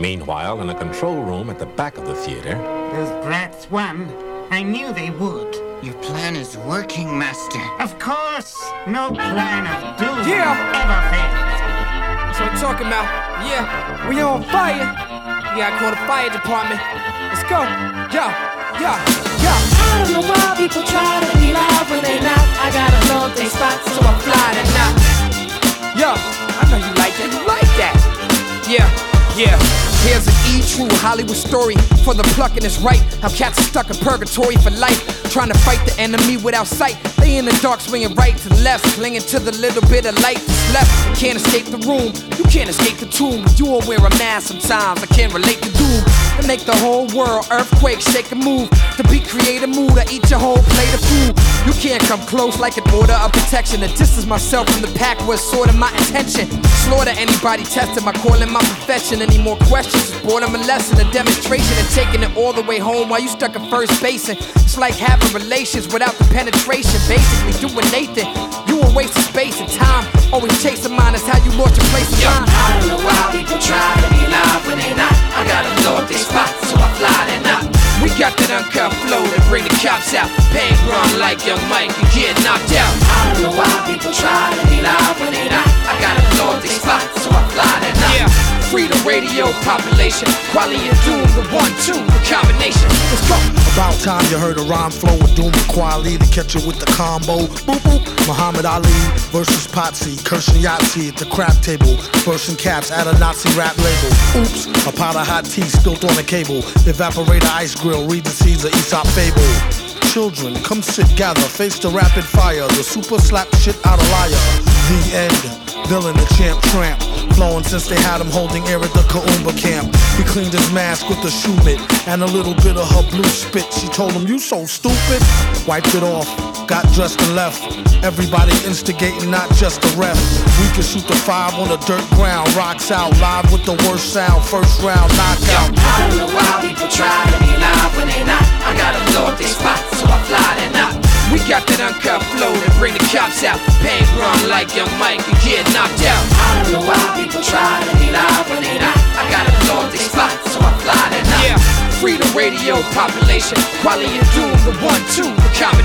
Meanwhile, in a control room at the back of the theater, Those brats won. I knew they would. Your plan is working, Master. Of course, no plan of doom Yeah. ever fails. That's what I'm talking about. Yeah, we on fire. You gotta call the fire department. Let's go. Yeah, yeah, yeah. I don't know why people try to be loud when they not. I gotta know they spot, Here's an E true Hollywood story for the plucking is right. How cats are stuck in purgatory for life, trying to fight the enemy without sight. They in the dark, swinging right to left, clinging to the little bit of light that's left. Can't escape the room, you can't escape the tomb. You all wear a mask sometimes. I can't relate to doom. To make the whole world earthquake, shake and move. To be creative mood, I eat your whole plate of food. You can't come close like an order of protection. To distance myself from the pack was sort of my intention. Slaughter anybody testing my calling my profession. Any more questions? Boredom a lesson, a demonstration, and taking it all the way home while you stuck at first base. It's like having relations without the penetration. Basically doing Nathan. You a waste of space and time. Always chasing mine is how you lost your place in line. I don't know why people try to Pain run like young Mike and get knocked out. I don't know why people try to be loud when they not. I gotta blow up their spot, so I fly tonight. Yeah, free the radio population. Kweli and Doom, the one, two, the combination. Let's go. About time you heard a rhyme flow with Doom and Kweli to catch you with the combo. Boop boop. Muhammad Ali versus Potsy, Kirshen Yahtzee at the crap table. Bursting caps at a Nazi rap label. Oops, a pot of hot tea spilt on a cable. Evaporator ice grill, read the seeds of Aesop fable. Children, come sit, gather, face the rapid fire. The super slap shit out of liar. The end. Villain, the champ, tramp. Flowing since they had him holding air at the Kaumba camp. He cleaned his mask with a shoe mitt and a little bit of her blue spit. She told him, You so stupid. Wiped it off, got dressed and left. Everybody instigating, not just the ref. We can shoot the five on the dirt ground. Rocks out, live with the worst sound. First round knockout. I don't know why people to bring the cops out. Pain run like young Mike and get knocked out. I don't know why people try to be loud when they not. I gotta blow up their spot, so I fly tonight. Yeah, free the radio population. Kweli and Doom, the one, two, the combination.